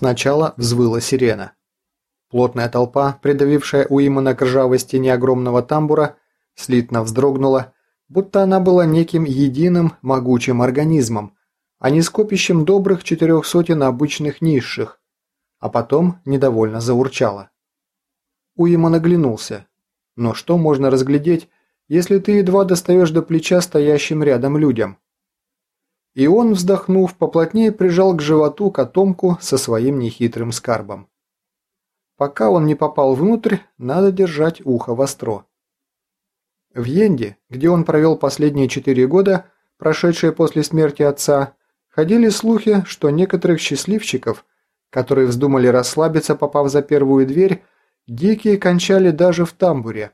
Сначала взвыла сирена. Плотная толпа, придавившая Уимана к ржавой стене огромного тамбура, слитно вздрогнула, будто она была неким единым могучим организмом, а не скопищем добрых четырех сотен обычных низших, а потом недовольно заурчала. Уиман оглянулся. Но что можно разглядеть, если ты едва достаешь до плеча стоящим рядом людям? И он, вздохнув, поплотнее прижал к животу котомку со своим нехитрым скарбом. Пока он не попал внутрь, надо держать ухо востро. В Йенде, где он провел последние четыре года, прошедшие после смерти отца, ходили слухи, что некоторых счастливчиков, которые вздумали расслабиться, попав за первую дверь, дикие кончали даже в тамбуре,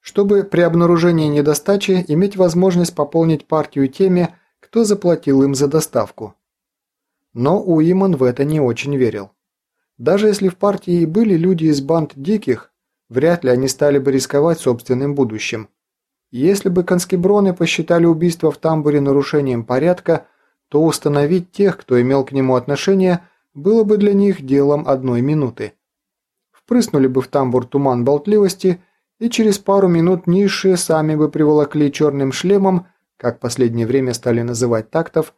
чтобы при обнаружении недостачи иметь возможность пополнить партию теми, кто заплатил им за доставку. Но Уиман в это не очень верил. Даже если в партии и были люди из банд диких, вряд ли они стали бы рисковать собственным будущим. Если бы конскеброны посчитали убийство в тамбуре нарушением порядка, то установить тех, кто имел к нему отношение, было бы для них делом одной минуты. Впрыснули бы в тамбур туман болтливости, и через пару минут низшие сами бы приволокли черным шлемом, как последнее время стали называть тактов,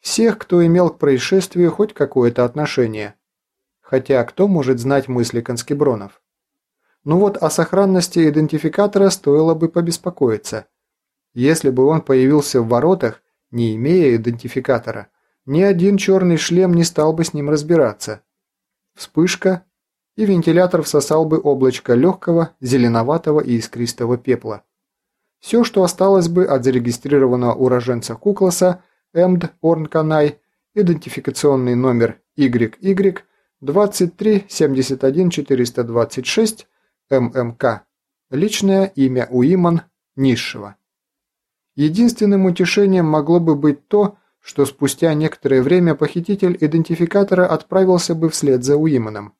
всех, кто имел к происшествию хоть какое-то отношение – Хотя кто может знать мысли конскебронов? Ну вот о сохранности идентификатора стоило бы побеспокоиться. Если бы он появился в воротах, не имея идентификатора, ни один черный шлем не стал бы с ним разбираться. Вспышка, и вентилятор всосал бы облачко легкого, зеленоватого и искристого пепла. Все, что осталось бы от зарегистрированного уроженца Кукласа, Эмд Орнканай, идентификационный номер YY 23 71 426 ММК. Личное имя Уиман Низшего. Единственным утешением могло бы быть то, что спустя некоторое время похититель идентификатора отправился бы вслед за Уиманом.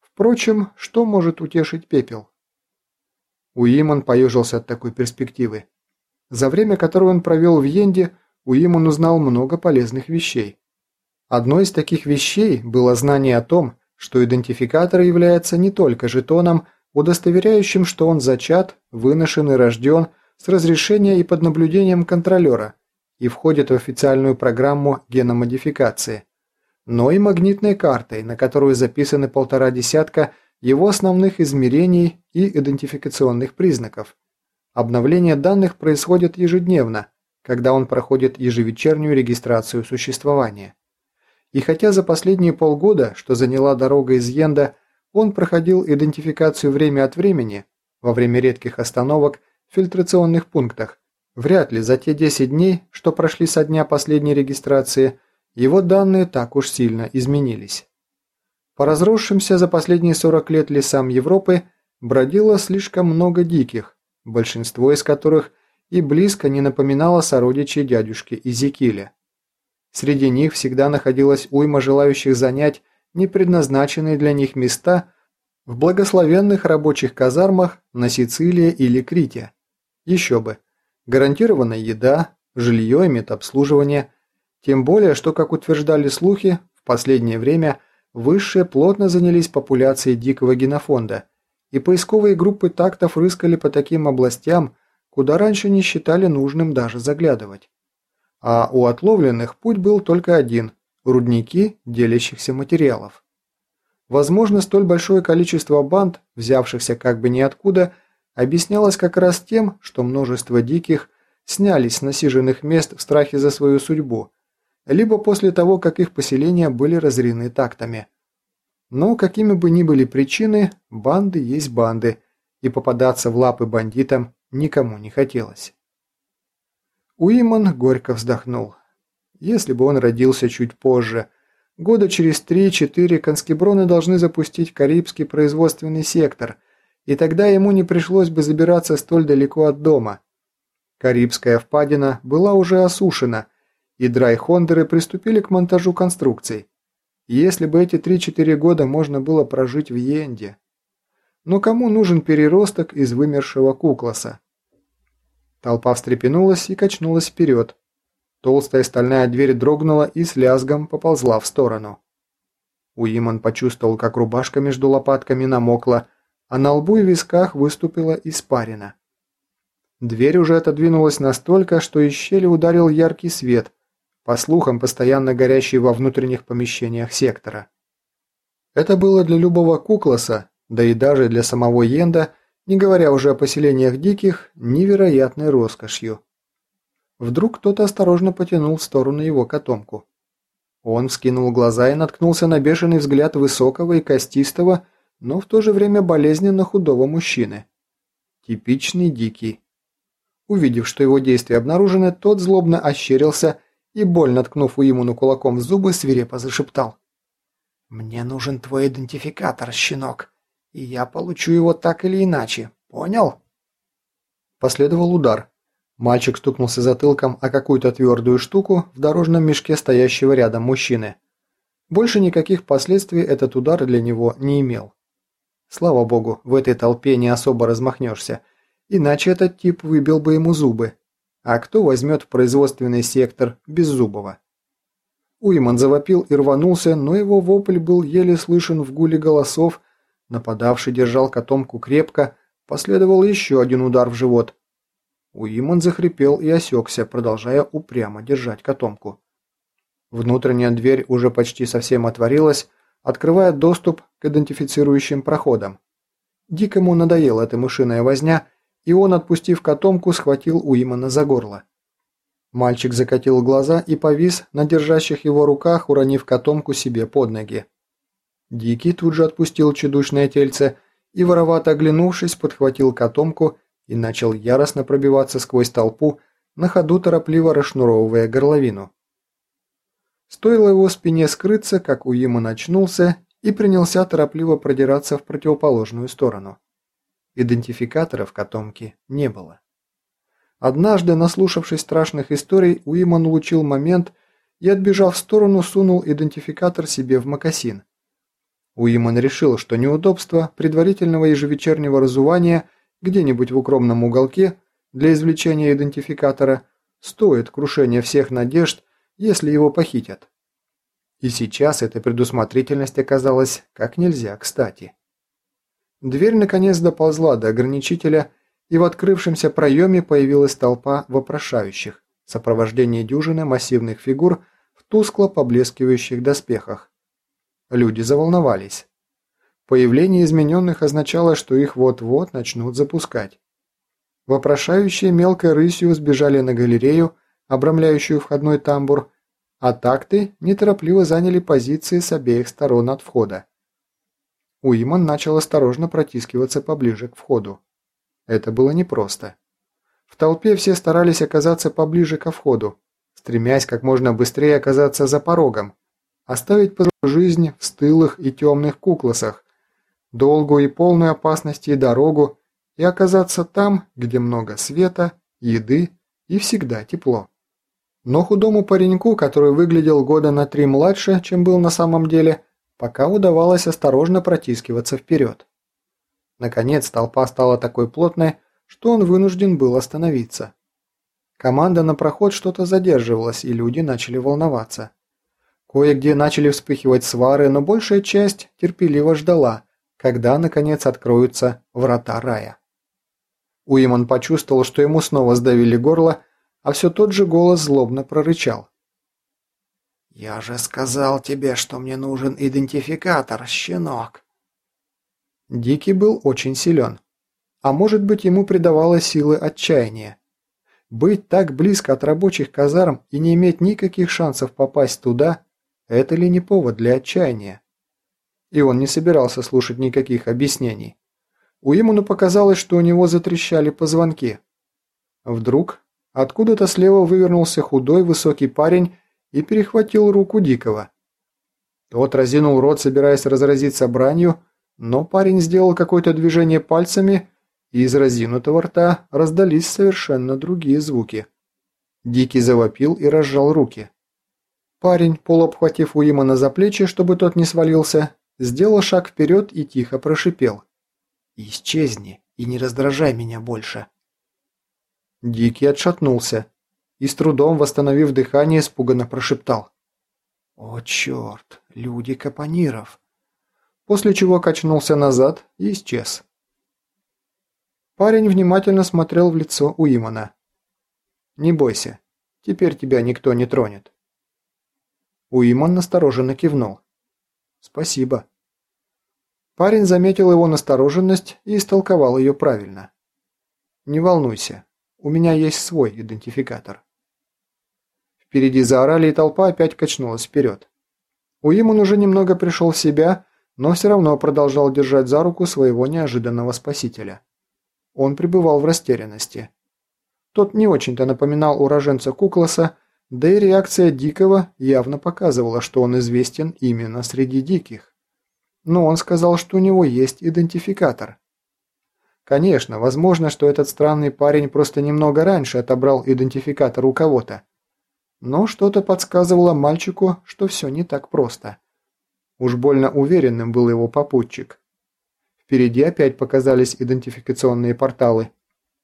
Впрочем, что может утешить пепел? Уиман поежился от такой перспективы. За время, которое он провел в Йенде, Уиман узнал много полезных вещей. Одной из таких вещей было знание о том, что идентификатор является не только жетоном, удостоверяющим, что он зачат, выношен и рожден с разрешения и под наблюдением контролера и входит в официальную программу геномодификации, но и магнитной картой, на которую записаны полтора десятка его основных измерений и идентификационных признаков. Обновление данных происходит ежедневно, когда он проходит ежевечернюю регистрацию существования. И хотя за последние полгода, что заняла дорога из Йенда, он проходил идентификацию время от времени, во время редких остановок в фильтрационных пунктах, вряд ли за те 10 дней, что прошли со дня последней регистрации, его данные так уж сильно изменились. По разросшимся за последние 40 лет лесам Европы бродило слишком много диких, большинство из которых и близко не напоминало сородичей дядюшки Изекиля. Среди них всегда находилась уйма желающих занять непредназначенные для них места в благословенных рабочих казармах на Сицилии или Крите. Еще бы. Гарантированная еда, жилье и медобслуживание. Тем более, что, как утверждали слухи, в последнее время высшие плотно занялись популяцией дикого генофонда, и поисковые группы тактов рыскали по таким областям, куда раньше не считали нужным даже заглядывать а у отловленных путь был только один – рудники делящихся материалов. Возможно, столь большое количество банд, взявшихся как бы ниоткуда, объяснялось как раз тем, что множество диких снялись с насиженных мест в страхе за свою судьбу, либо после того, как их поселения были разорены тактами. Но какими бы ни были причины, банды есть банды, и попадаться в лапы бандитам никому не хотелось. Уиман горько вздохнул. Если бы он родился чуть позже, года через 3-4 конскеброны должны запустить Карибский производственный сектор, и тогда ему не пришлось бы забираться столь далеко от дома. Карибская впадина была уже осушена, и драйхондеры приступили к монтажу конструкций. Если бы эти 3-4 года можно было прожить в Йенде. Но кому нужен переросток из вымершего кукласа? Толпа встрепенулась и качнулась вперед. Толстая стальная дверь дрогнула и с лязгом поползла в сторону. Уиман почувствовал, как рубашка между лопатками намокла, а на лбу и висках выступила испарина. Дверь уже отодвинулась настолько, что из щели ударил яркий свет, по слухам, постоянно горящий во внутренних помещениях сектора. Это было для любого кукласа, да и даже для самого Йенда, не говоря уже о поселениях диких, невероятной роскошью. Вдруг кто-то осторожно потянул в сторону его котомку. Он вскинул глаза и наткнулся на бешеный взгляд высокого и костистого, но в то же время болезненно худого мужчины. Типичный дикий. Увидев, что его действия обнаружены, тот злобно ощерился и, больно ткнув Уимуну кулаком в зубы, свирепо зашептал. «Мне нужен твой идентификатор, щенок, и я получу его так или иначе. Понял?» Последовал удар. Мальчик стукнулся затылком о какую-то твердую штуку в дорожном мешке стоящего рядом мужчины. Больше никаких последствий этот удар для него не имел. Слава богу, в этой толпе не особо размахнешься, иначе этот тип выбил бы ему зубы. А кто возьмет в производственный сектор без зубова? Уиман завопил и рванулся, но его вопль был еле слышен в гуле голосов, нападавший держал котомку крепко, последовал еще один удар в живот – Уимон захрипел и осекся, продолжая упрямо держать котомку. Внутренняя дверь уже почти совсем отворилась, открывая доступ к идентифицирующим проходам. Дикому надоела эта мышиная возня, и он, отпустив котомку, схватил Уимона за горло. Мальчик закатил глаза и повис на держащих его руках, уронив котомку себе под ноги. Дикий тут же отпустил чудушное тельце и, воровато оглянувшись, подхватил котомку и начал яростно пробиваться сквозь толпу, на ходу торопливо расшнуровывая горловину. Стоило его спине скрыться, как Уима начнулся и принялся торопливо продираться в противоположную сторону. Идентификатора в котомке не было. Однажды, наслушавшись страшных историй, Уиман улучил момент и, отбежав в сторону, сунул идентификатор себе в мокасин. Уиман решил, что неудобство предварительного ежевечернего разувания – где-нибудь в укромном уголке для извлечения идентификатора стоит крушения всех надежд, если его похитят. И сейчас эта предусмотрительность оказалась как нельзя кстати. Дверь наконец доползла до ограничителя, и в открывшемся проеме появилась толпа вопрошающих в сопровождении дюжины массивных фигур в тускло поблескивающих доспехах. Люди заволновались. Появление измененных означало, что их вот-вот начнут запускать. Вопрошающие мелкой рысью сбежали на галерею, обрамляющую входной тамбур, а такты неторопливо заняли позиции с обеих сторон от входа. Уиман начал осторожно протискиваться поближе к входу. Это было непросто. В толпе все старались оказаться поближе ко входу, стремясь как можно быстрее оказаться за порогом, оставить позади жизнь в стылых и темных кукласах, долгую и полную опасности дорогу и оказаться там, где много света, еды и всегда тепло. Но худому пареньку, который выглядел года на три младше, чем был на самом деле, пока удавалось осторожно протискиваться вперед. Наконец толпа стала такой плотной, что он вынужден был остановиться. Команда на проход что-то задерживалась, и люди начали волноваться. Кое-где начали вспыхивать свары, но большая часть терпеливо ждала, когда, наконец, откроются врата рая. Уиман почувствовал, что ему снова сдавили горло, а все тот же голос злобно прорычал. «Я же сказал тебе, что мне нужен идентификатор, щенок!» Дикий был очень силен. А может быть, ему придавало силы отчаяния. Быть так близко от рабочих казарм и не иметь никаких шансов попасть туда – это ли не повод для отчаяния? и он не собирался слушать никаких объяснений. Уимону показалось, что у него затрещали позвонки. Вдруг откуда-то слева вывернулся худой высокий парень и перехватил руку Дикого. Тот разинул рот, собираясь разразиться бранью, но парень сделал какое-то движение пальцами, и из разинутого рта раздались совершенно другие звуки. Дикий завопил и разжал руки. Парень, полуобхватив Уимана за плечи, чтобы тот не свалился, сделал шаг вперед и тихо прошипел. «Исчезни и не раздражай меня больше». Дикий отшатнулся и, с трудом восстановив дыхание, испуганно прошептал. О, черт, люди Капониров. После чего качнулся назад и исчез. Парень внимательно смотрел в лицо Уимана. «Не бойся, теперь тебя никто не тронет». Уиман настороженно кивнул. «Спасибо». Парень заметил его настороженность и истолковал ее правильно. «Не волнуйся, у меня есть свой идентификатор». Впереди заорали, и толпа опять качнулась вперед. Уиман уже немного пришел в себя, но все равно продолжал держать за руку своего неожиданного спасителя. Он пребывал в растерянности. Тот не очень-то напоминал уроженца Кукласа, да и реакция Дикого явно показывала, что он известен именно среди диких. Но он сказал, что у него есть идентификатор. Конечно, возможно, что этот странный парень просто немного раньше отобрал идентификатор у кого-то. Но что-то подсказывало мальчику, что все не так просто. Уж больно уверенным был его попутчик. Впереди опять показались идентификационные порталы.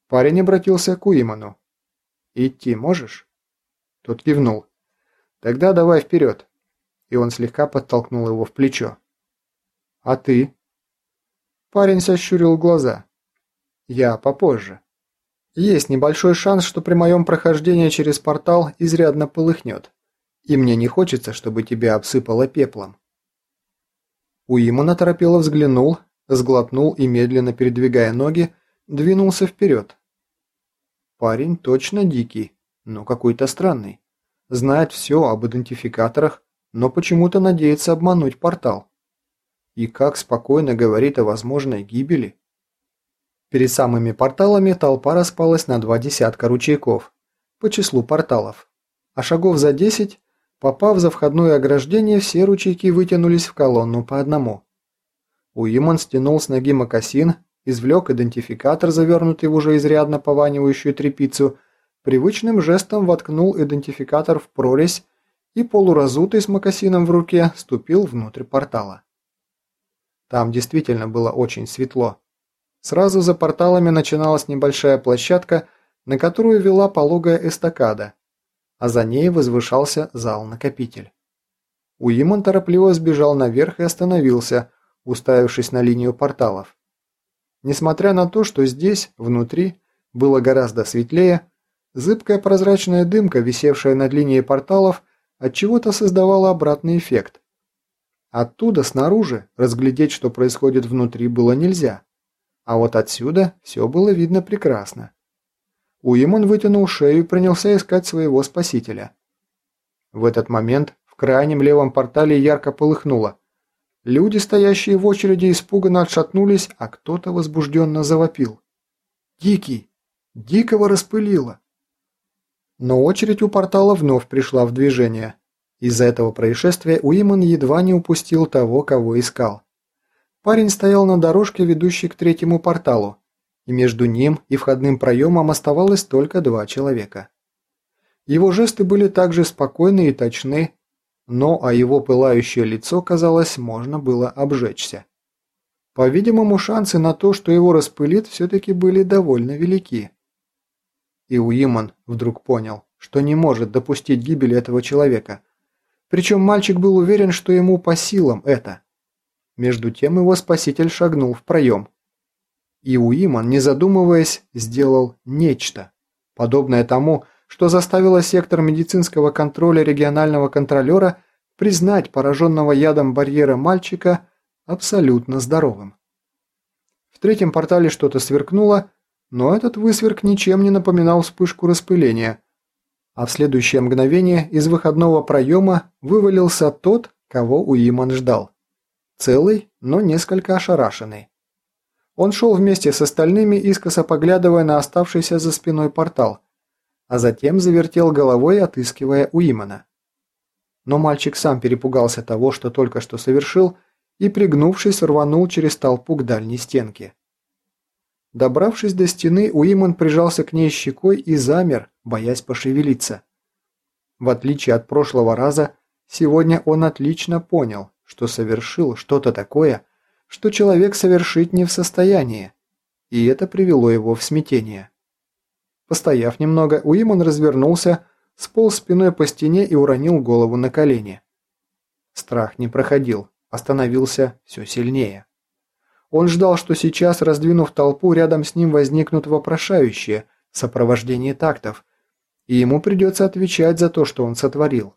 Парень обратился к Уиману. «Идти можешь?» Тот кивнул. «Тогда давай вперед». И он слегка подтолкнул его в плечо. «А ты?» Парень сощурил глаза. «Я попозже. Есть небольшой шанс, что при моем прохождении через портал изрядно полыхнет. И мне не хочется, чтобы тебя обсыпало пеплом». Уиман оторопело взглянул сглотнул и, медленно передвигая ноги, двинулся вперед. Парень точно дикий, но какой-то странный. Знает все об идентификаторах, но почему-то надеется обмануть портал. И как спокойно говорит о возможной гибели. Перед самыми порталами толпа распалась на два десятка ручейков по числу порталов, а шагов за десять, попав за входное ограждение, все ручейки вытянулись в колонну по одному. Уиман стянул с ноги мокасин, извлек идентификатор, завернутый в уже изрядно пованивающую тряпицу, привычным жестом воткнул идентификатор в прорезь и, полуразутый с мокасином в руке, ступил внутрь портала. Там действительно было очень светло. Сразу за порталами начиналась небольшая площадка, на которую вела пологая эстакада, а за ней возвышался зал-накопитель. Уиман торопливо сбежал наверх и остановился – уставившись на линию порталов. Несмотря на то, что здесь, внутри, было гораздо светлее, зыбкая прозрачная дымка, висевшая над линией порталов, отчего-то создавала обратный эффект. Оттуда, снаружи, разглядеть, что происходит внутри, было нельзя. А вот отсюда все было видно прекрасно. Уимон вытянул шею и принялся искать своего спасителя. В этот момент в крайнем левом портале ярко полыхнуло. Люди, стоящие в очереди, испуганно отшатнулись, а кто-то возбужденно завопил. «Дикий! Дикого распылило!» Но очередь у портала вновь пришла в движение. Из-за этого происшествия Уиман едва не упустил того, кого искал. Парень стоял на дорожке, ведущей к третьему порталу, и между ним и входным проемом оставалось только два человека. Его жесты были также спокойны и точны, но а его пылающее лицо, казалось, можно было обжечься. По-видимому, шансы на то, что его распылит, все-таки были довольно велики. И Уиман вдруг понял, что не может допустить гибели этого человека. Причем мальчик был уверен, что ему по силам это. Между тем его спаситель шагнул в проем. И Уиман, не задумываясь, сделал нечто, подобное тому, что заставило сектор медицинского контроля регионального контролера признать пораженного ядом барьера мальчика абсолютно здоровым. В третьем портале что-то сверкнуло, но этот высверк ничем не напоминал вспышку распыления, а в следующее мгновение из выходного проема вывалился тот, кого Уиман ждал. Целый, но несколько ошарашенный. Он шел вместе с остальными, искоса поглядывая на оставшийся за спиной портал – а затем завертел головой, отыскивая Уимана. Но мальчик сам перепугался того, что только что совершил, и, пригнувшись, рванул через толпу к дальней стенке. Добравшись до стены, Уиман прижался к ней щекой и замер, боясь пошевелиться. В отличие от прошлого раза, сегодня он отлично понял, что совершил что-то такое, что человек совершить не в состоянии, и это привело его в смятение. Постояв немного, Уимон развернулся, сполз спиной по стене и уронил голову на колени. Страх не проходил, остановился все сильнее. Он ждал, что сейчас, раздвинув толпу, рядом с ним возникнут вопрошающие в сопровождении тактов, и ему придется отвечать за то, что он сотворил.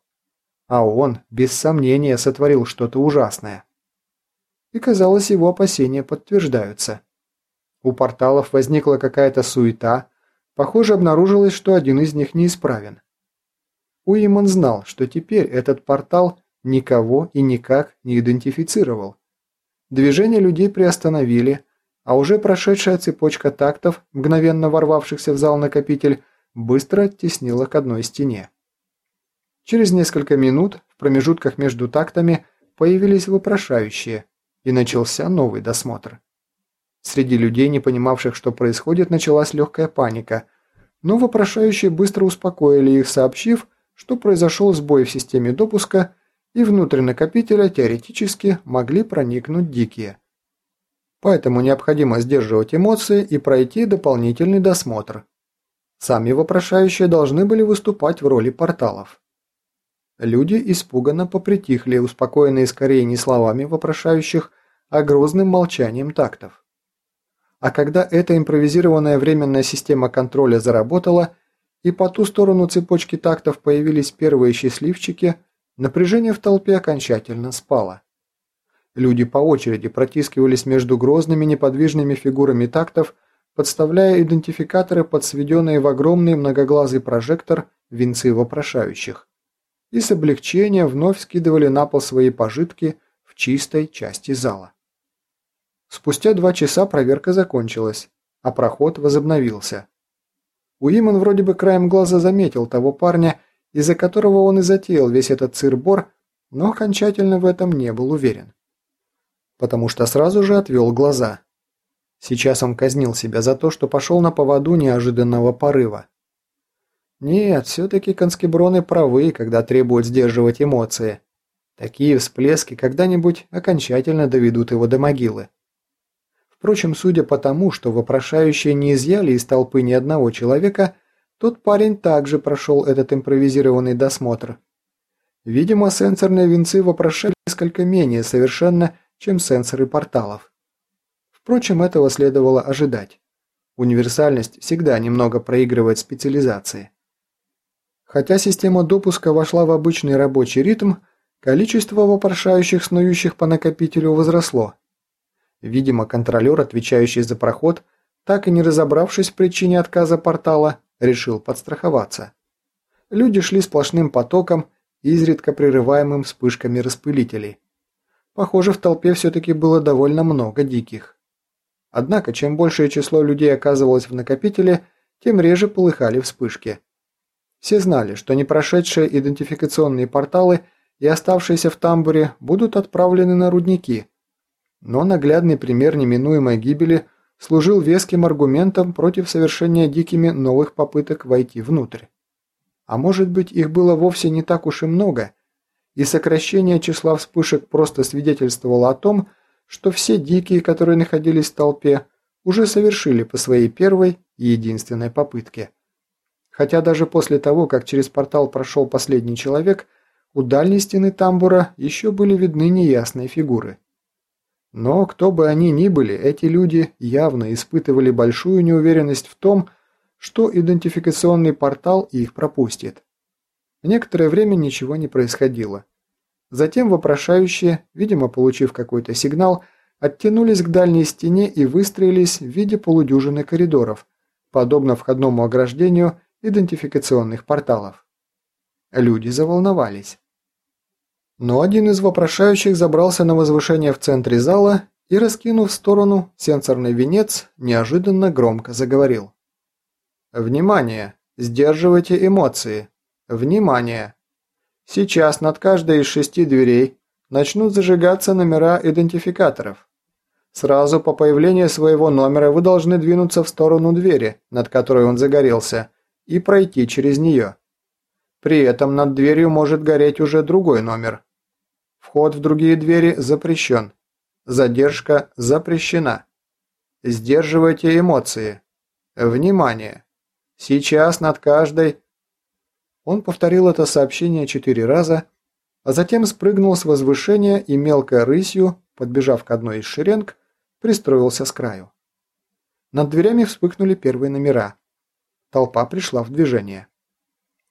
А он, без сомнения, сотворил что-то ужасное. И, казалось, его опасения подтверждаются. У порталов возникла какая-то суета, похоже, обнаружилось, что один из них неисправен. Уиман знал, что теперь этот портал никого и никак не идентифицировал. Движение людей приостановили, а уже прошедшая цепочка тактов, мгновенно ворвавшихся в зал-накопитель, быстро оттеснила к одной стене. Через несколько минут в промежутках между тактами появились вопрошающие, и начался новый досмотр. Среди людей, не понимавших, что происходит, началась легкая паника, но вопрошающие быстро успокоили их, сообщив, что произошел сбой в системе допуска и внутрь накопителя теоретически могли проникнуть дикие. Поэтому необходимо сдерживать эмоции и пройти дополнительный досмотр. Сами вопрошающие должны были выступать в роли порталов. Люди испуганно попритихли, успокоенные скорее не словами вопрошающих, а грозным молчанием тактов. А когда эта импровизированная временная система контроля заработала, и по ту сторону цепочки тактов появились первые счастливчики, напряжение в толпе окончательно спало. Люди по очереди протискивались между грозными неподвижными фигурами тактов, подставляя идентификаторы под сведенные в огромный многоглазый прожектор венцы вопрошающих. И с облегчением вновь скидывали на пол свои пожитки в чистой части зала. Спустя два часа проверка закончилась, а проход возобновился. Уиман вроде бы краем глаза заметил того парня, из-за которого он и затеял весь этот цирбор, но окончательно в этом не был уверен. Потому что сразу же отвел глаза – Сейчас он казнил себя за то, что пошел на поводу неожиданного порыва. Нет, все-таки конскеброны правы, когда требуют сдерживать эмоции. Такие всплески когда-нибудь окончательно доведут его до могилы. Впрочем, судя по тому, что вопрошающие не изъяли из толпы ни одного человека, тот парень также прошел этот импровизированный досмотр. Видимо, сенсорные венцы вопрошали несколько менее совершенно, чем сенсоры порталов. Впрочем, этого следовало ожидать. Универсальность всегда немного проигрывает специализации. Хотя система допуска вошла в обычный рабочий ритм, количество вопрошающих, снующих по накопителю, возросло. Видимо, контролер, отвечающий за проход, так и не разобравшись в причине отказа портала, решил подстраховаться. Люди шли сплошным потоком, изредка прерываемым вспышками распылителей. Похоже, в толпе все-таки было довольно много диких. Однако, чем большее число людей оказывалось в накопителе, тем реже полыхали вспышки. Все знали, что не прошедшие идентификационные порталы и оставшиеся в тамбуре будут отправлены на рудники. Но наглядный пример неминуемой гибели служил веским аргументом против совершения дикими новых попыток войти внутрь. А может быть, их было вовсе не так уж и много, и сокращение числа вспышек просто свидетельствовало о том, что все дикие, которые находились в толпе, уже совершили по своей первой и единственной попытке. Хотя даже после того, как через портал прошел последний человек, у дальней стены тамбура еще были видны неясные фигуры. Но кто бы они ни были, эти люди явно испытывали большую неуверенность в том, что идентификационный портал их пропустит. Некоторое время ничего не происходило. Затем вопрошающие, видимо, получив какой-то сигнал, оттянулись к дальней стене и выстроились в виде полудюжины коридоров, подобно входному ограждению идентификационных порталов. Люди заволновались. Но один из вопрошающих забрался на возвышение в центре зала и, раскинув в сторону сенсорный венец, неожиданно громко заговорил. «Внимание! Сдерживайте эмоции! Внимание! Сейчас над каждой из шести дверей начнут зажигаться номера идентификаторов. Сразу по появлению своего номера вы должны двинуться в сторону двери, над которой он загорелся, и пройти через нее. При этом над дверью может гореть уже другой номер. Вход в другие двери запрещен. Задержка запрещена. Сдерживайте эмоции. Внимание! Сейчас над каждой он повторил это сообщение четыре раза, а затем спрыгнул с возвышения и мелкой рысью, подбежав к одной из шеренг, пристроился с краю. Над дверями вспыхнули первые номера. Толпа пришла в движение.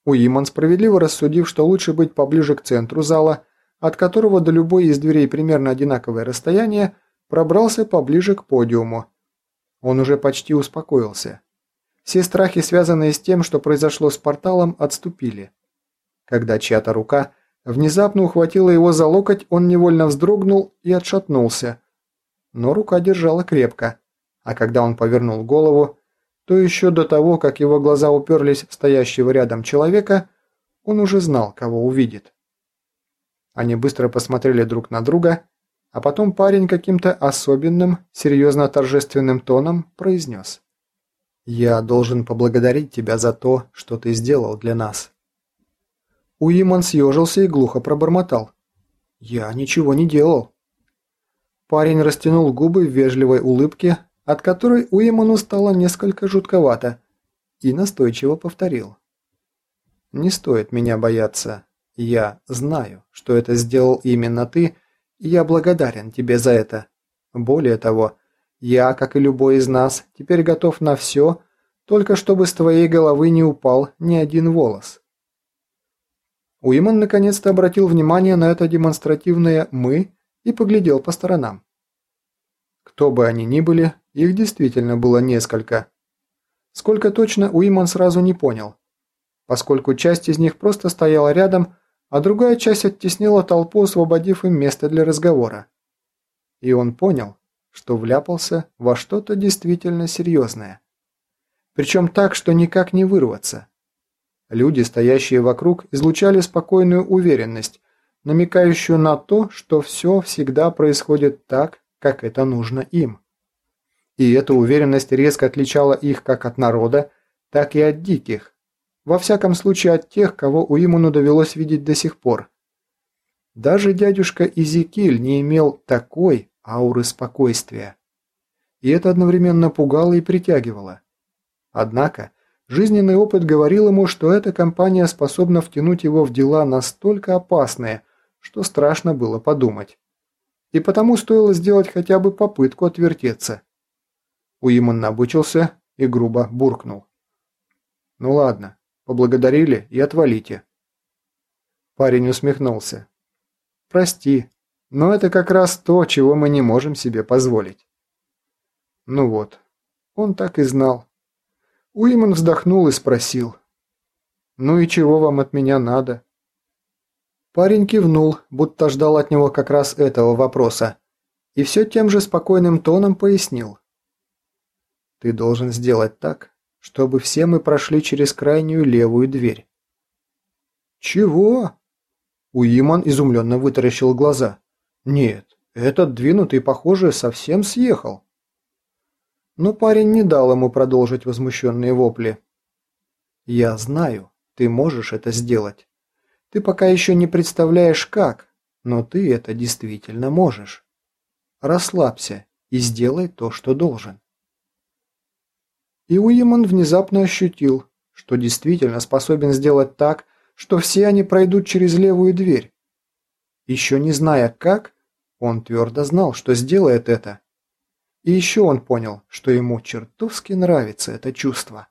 Уиман, справедливо рассудив, что лучше быть поближе к центру зала, от которого до любой из дверей примерно одинаковое расстояние, пробрался поближе к подиуму. Он уже почти успокоился. Все страхи, связанные с тем, что произошло с порталом, отступили. Когда чья-то рука внезапно ухватила его за локоть, он невольно вздрогнул и отшатнулся. Но рука держала крепко, а когда он повернул голову, то еще до того, как его глаза уперлись в стоящего рядом человека, он уже знал, кого увидит. Они быстро посмотрели друг на друга, а потом парень каким-то особенным, серьезно торжественным тоном произнес. «Я должен поблагодарить тебя за то, что ты сделал для нас». Уиман съежился и глухо пробормотал. «Я ничего не делал». Парень растянул губы в вежливой улыбке, от которой Уиману стало несколько жутковато, и настойчиво повторил. «Не стоит меня бояться. Я знаю, что это сделал именно ты, и я благодарен тебе за это. Более того, я, как и любой из нас, теперь готов на все, только чтобы с твоей головы не упал ни один волос». Уиман наконец-то обратил внимание на это демонстративное «мы» и поглядел по сторонам. Кто бы они ни были, их действительно было несколько. Сколько точно, Уиман сразу не понял, поскольку часть из них просто стояла рядом, а другая часть оттеснила толпу, освободив им место для разговора. И он понял, что вляпался во что-то действительно серьезное. Причем так, что никак не вырваться. Люди, стоящие вокруг, излучали спокойную уверенность, намекающую на то, что все всегда происходит так, как это нужно им. И эта уверенность резко отличала их как от народа, так и от диких. Во всяком случае от тех, кого Уимону довелось видеть до сих пор. Даже дядюшка Изикиль не имел такой ауры спокойствия. И это одновременно пугало и притягивало. Однако, Жизненный опыт говорил ему, что эта компания способна втянуть его в дела настолько опасные, что страшно было подумать. И потому стоило сделать хотя бы попытку отвертеться. Уиман набычился и грубо буркнул. «Ну ладно, поблагодарили и отвалите». Парень усмехнулся. «Прости, но это как раз то, чего мы не можем себе позволить». Ну вот, он так и знал. Уиман вздохнул и спросил. «Ну и чего вам от меня надо?» Парень кивнул, будто ждал от него как раз этого вопроса, и все тем же спокойным тоном пояснил. «Ты должен сделать так, чтобы все мы прошли через крайнюю левую дверь». «Чего?» Уиман изумленно вытаращил глаза. «Нет, этот двинутый, похоже, совсем съехал». Но парень не дал ему продолжить возмущенные вопли. «Я знаю, ты можешь это сделать. Ты пока еще не представляешь как, но ты это действительно можешь. Расслабься и сделай то, что должен». И Уиман внезапно ощутил, что действительно способен сделать так, что все они пройдут через левую дверь. Еще не зная как, он твердо знал, что сделает это. И еще он понял, что ему чертовски нравится это чувство.